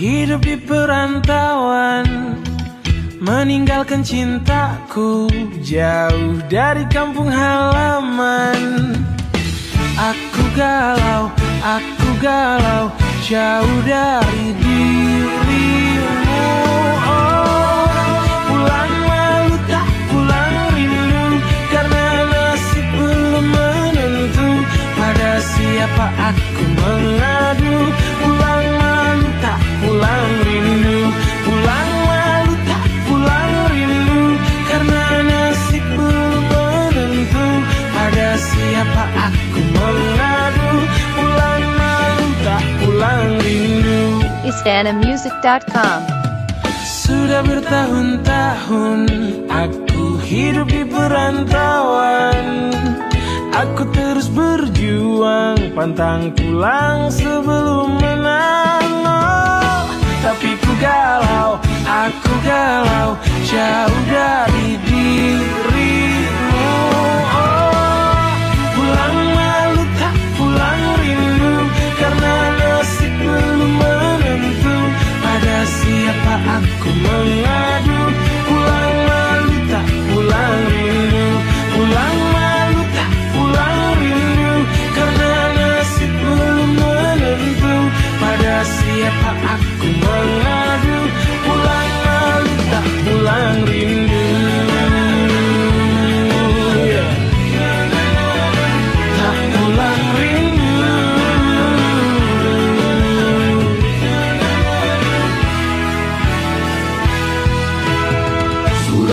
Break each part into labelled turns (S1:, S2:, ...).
S1: hidup di perantauan Meninggalkan cintaku Jauh dari kampung halaman. Aku galau, aku galau Jauh dari dirimu. Oh, Pulang malu tak pulang rindu Karena nasib belum menentu. Pada siapa aku mengadu? mengadu Pulang malu tak pulang rindu.
S2: Istanamusic.com
S1: Sudah bertahun-tahun Aku hidup di perantauan. Aku terus berjuang Pantang pulang sebelum menang oh, Tapi ku galau, aku galau Jauh dari diri. Siapa aku mengadu? Pulang malu tak pulang rindu. Pulang malu tak pulang rindu. Karena nasib belum menentu. Pada siapa aku mengadu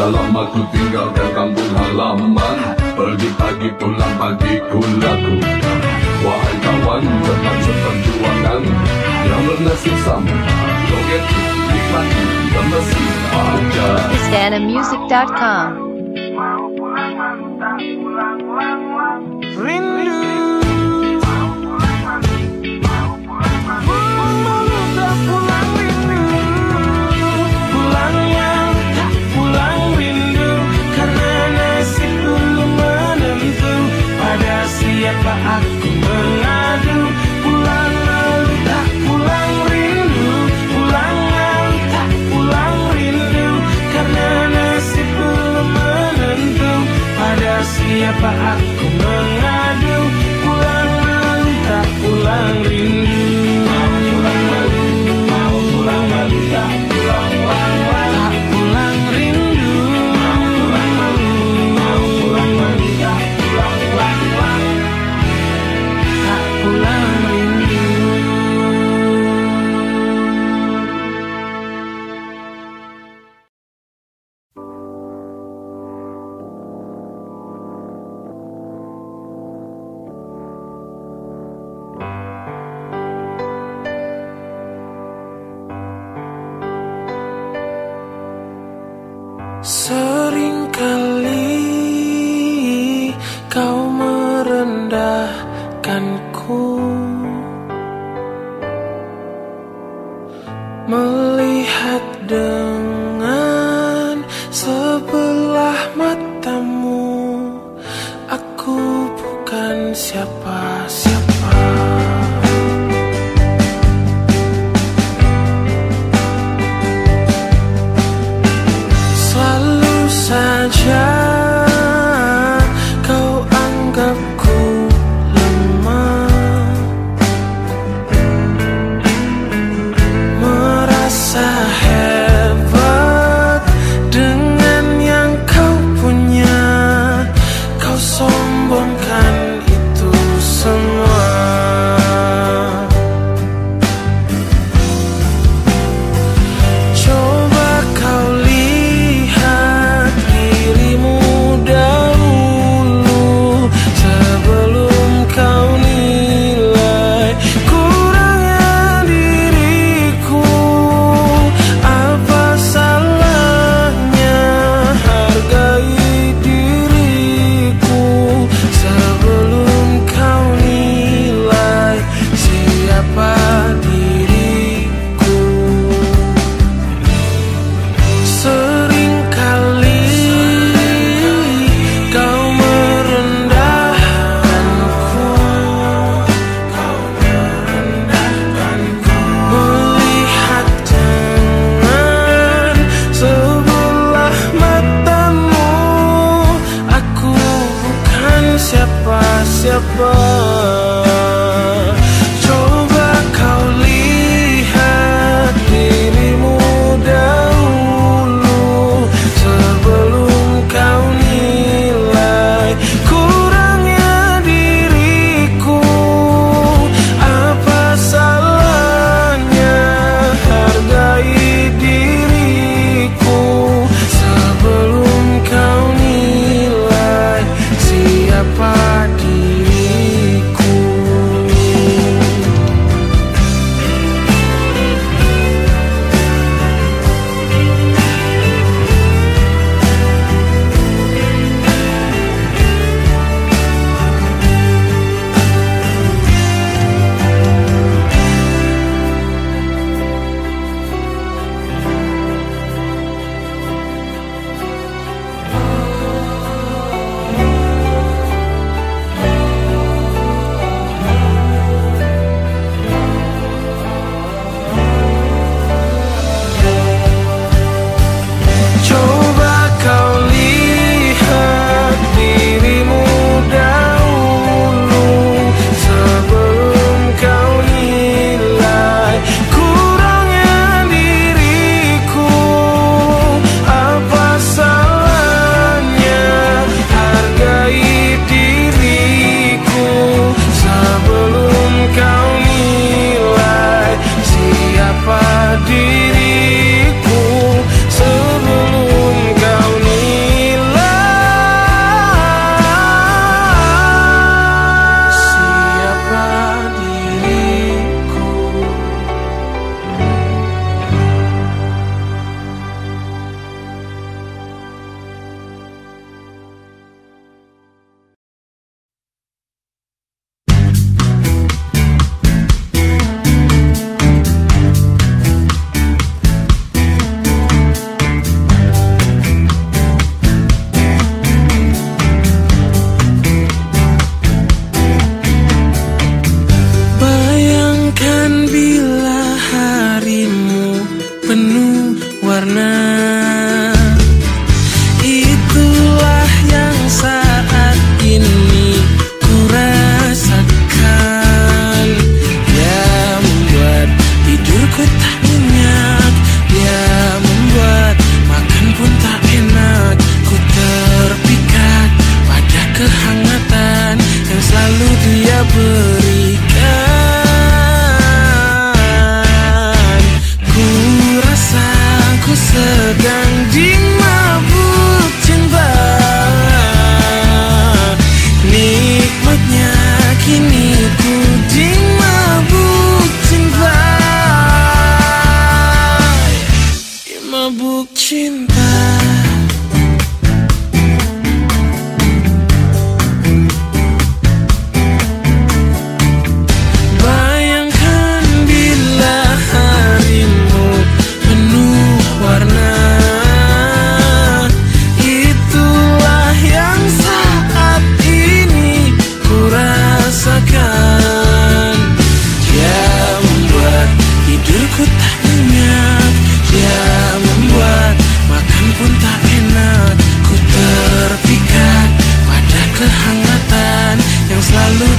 S2: Lama ku tinggalkan kampung halaman Pergi pagi pulang pagi ku lakukan Wahai kawan seperjuangan. Yang bernasib sama Joget nikmati aja.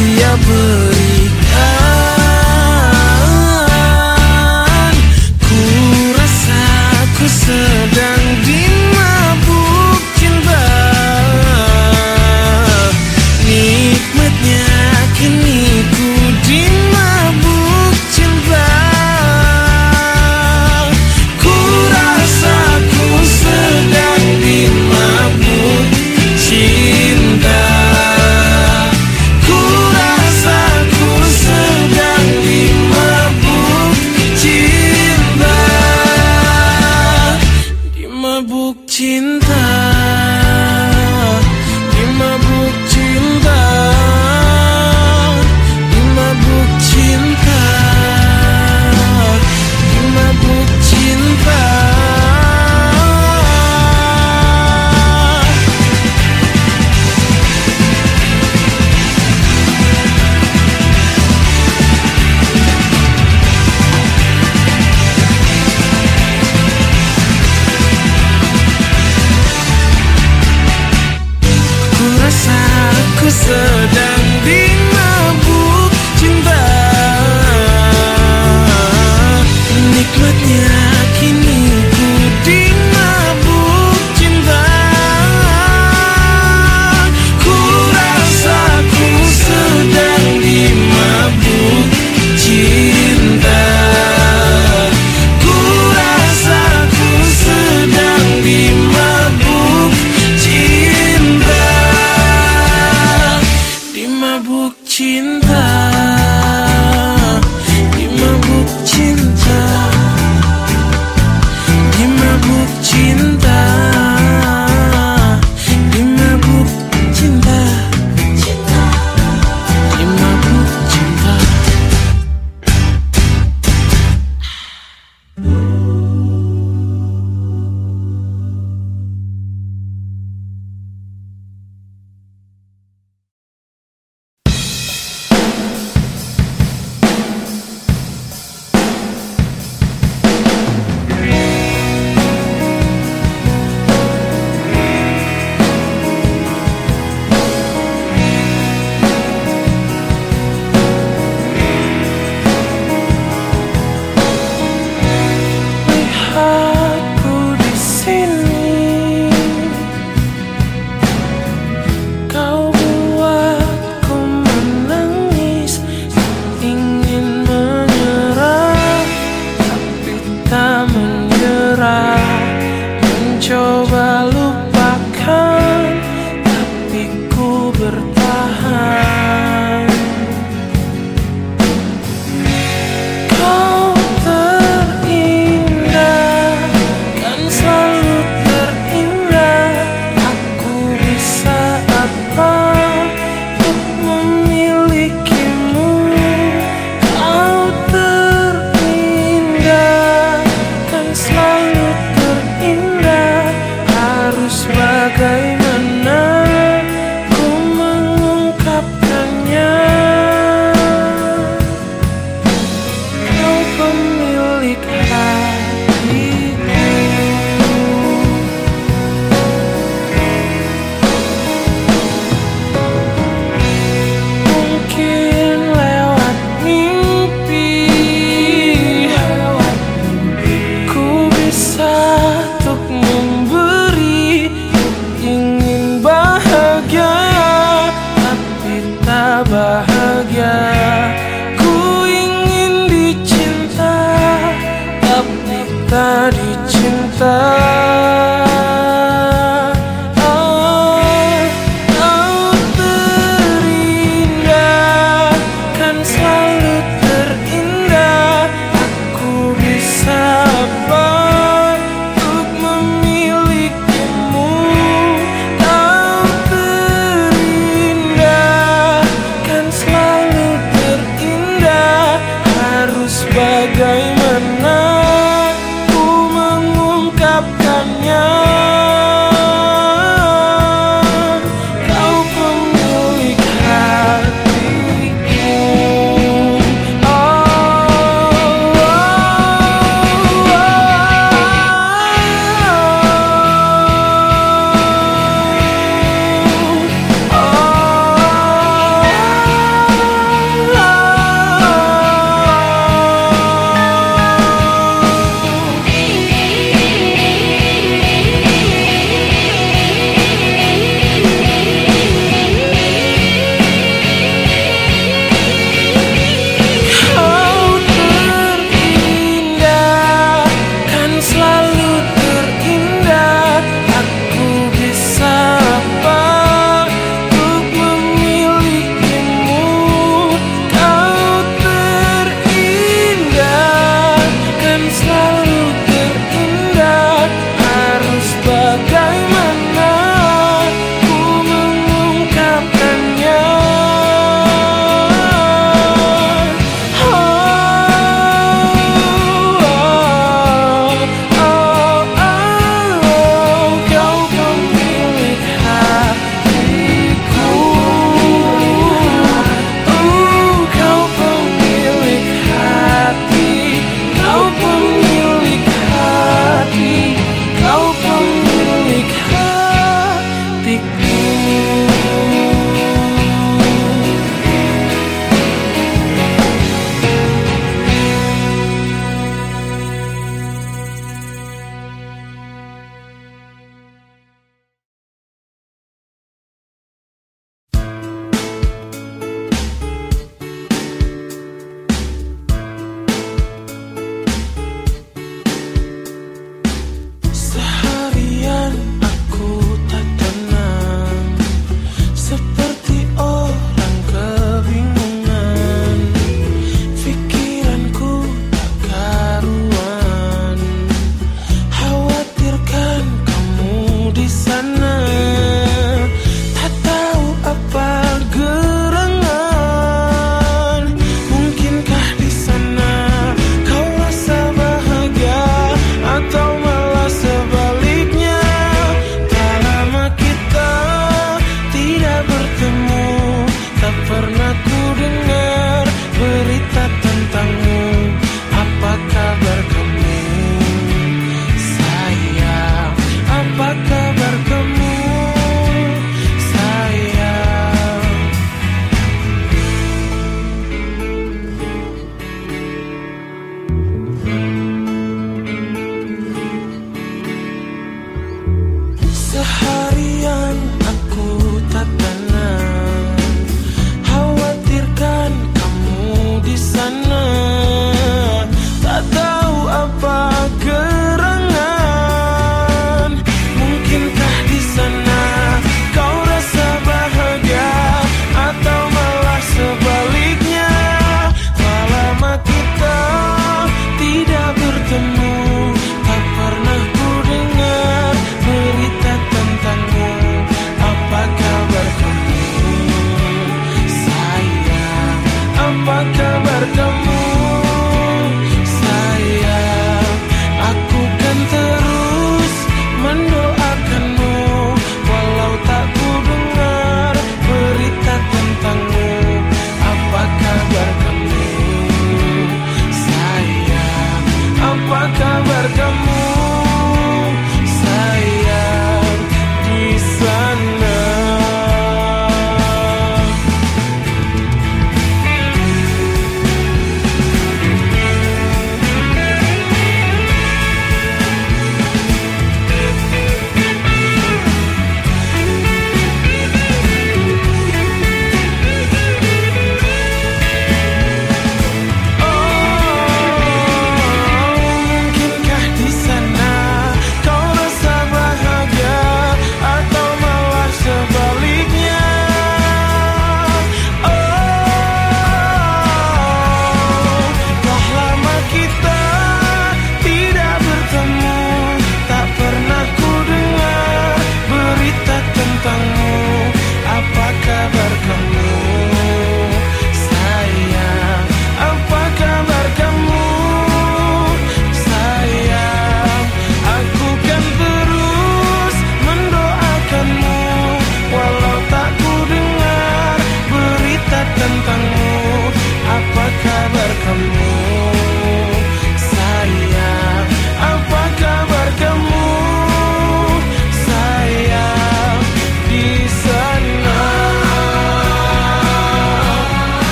S1: yapıp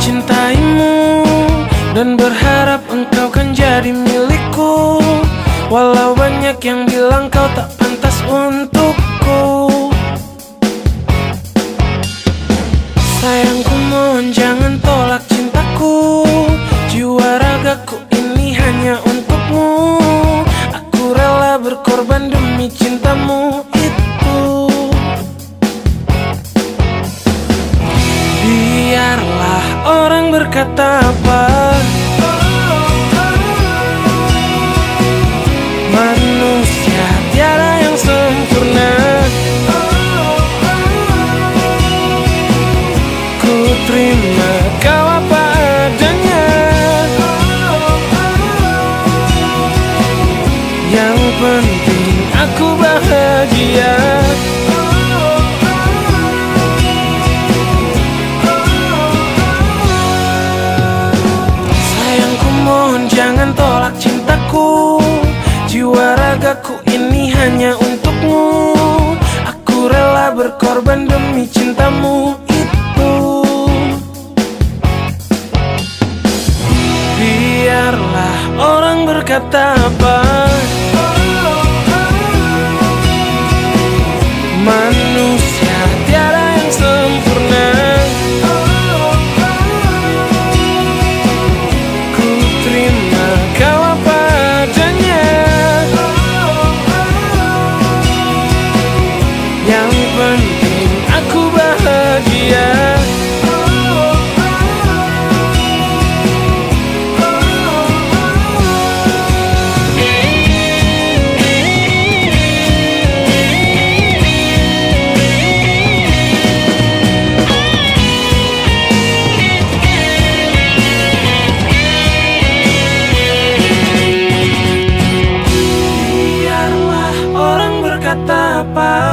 S1: mencintaimu Dan berharap engkau kan jadi milikku. Walau banyak yang bilang kau tak pantas untukku. Sayangku mohon jangan retar apa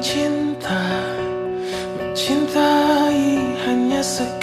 S1: mencinta Mencintai hanya sekali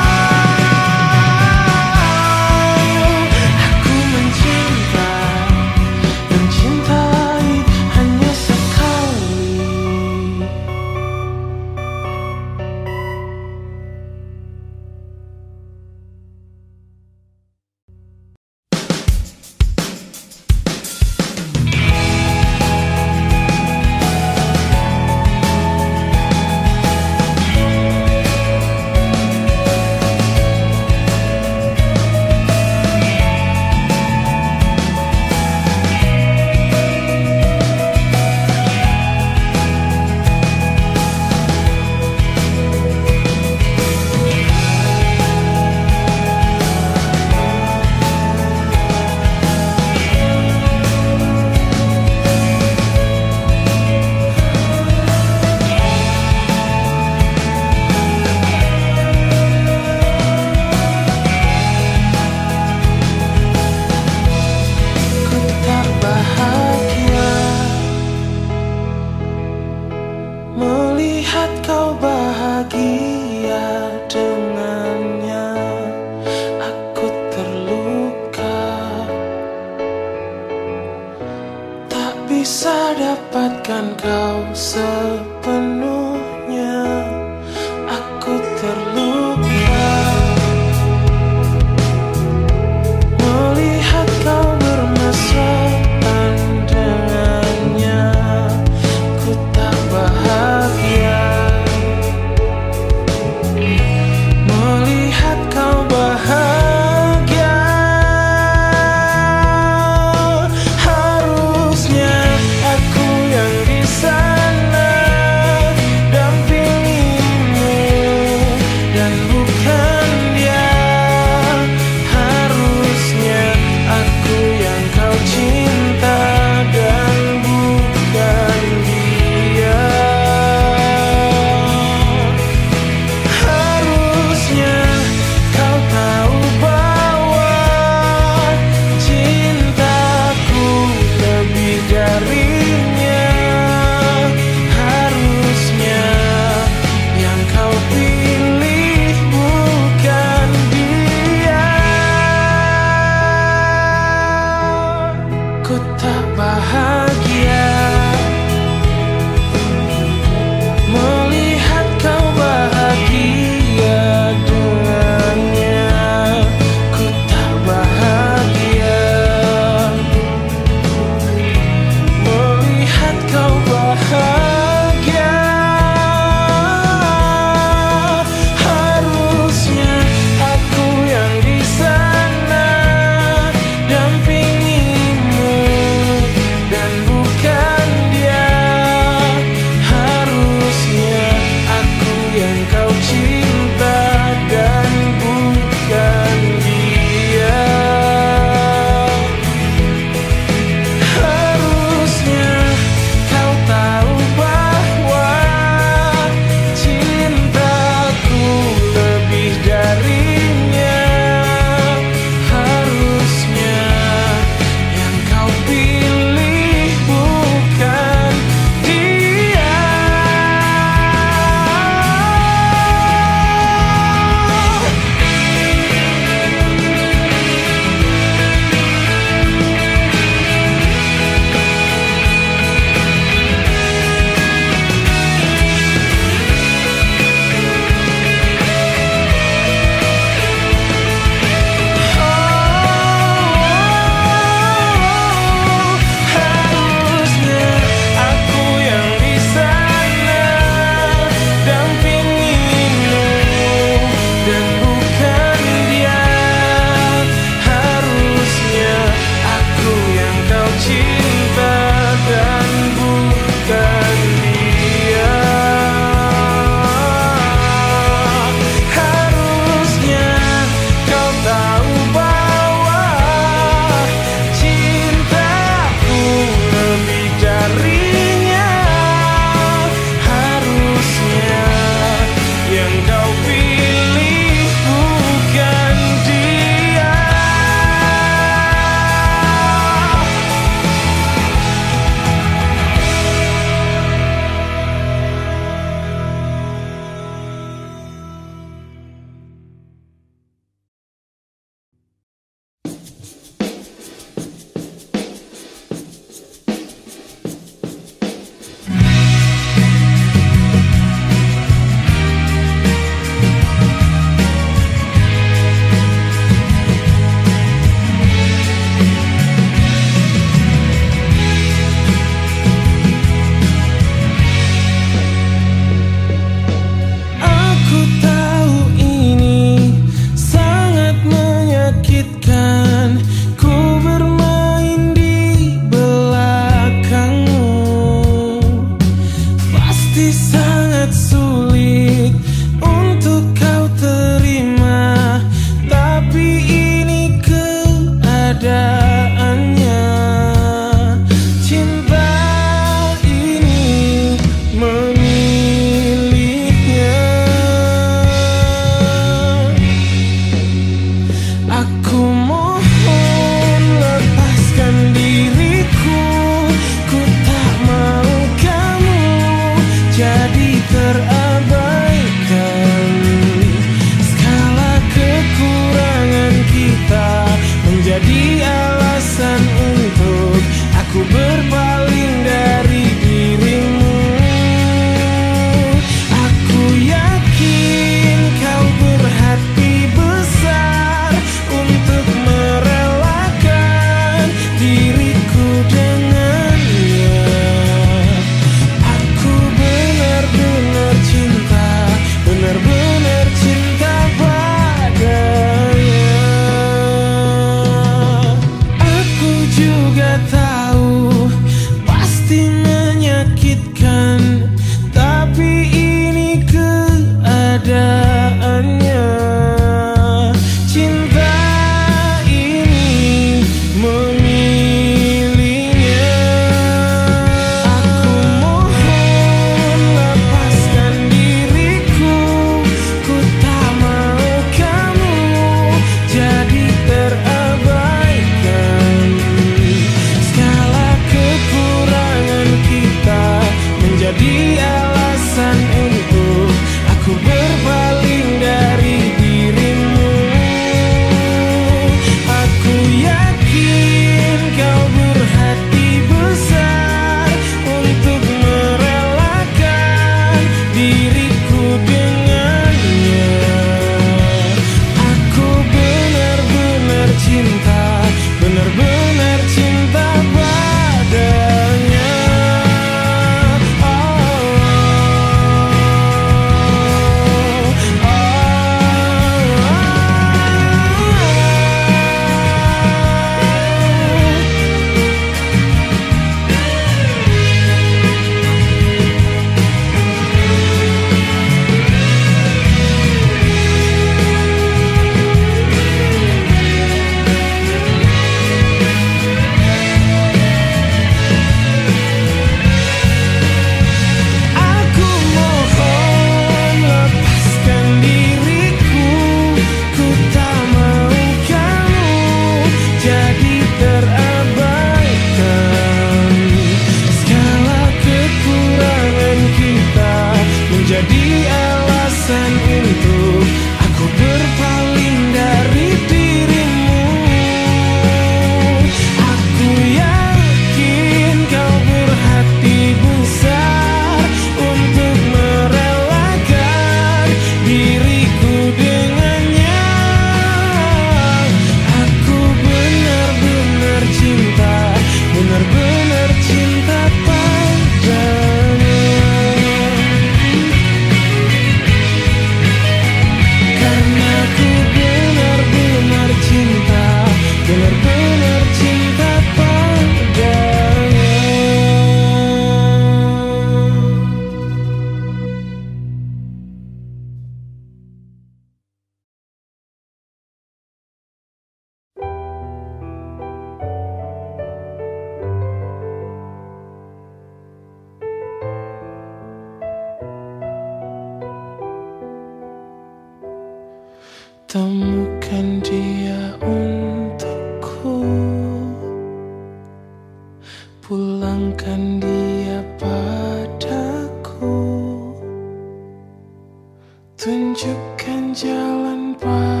S1: Tunjukkan jalan padanya